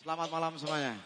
Selamat malam semuanya.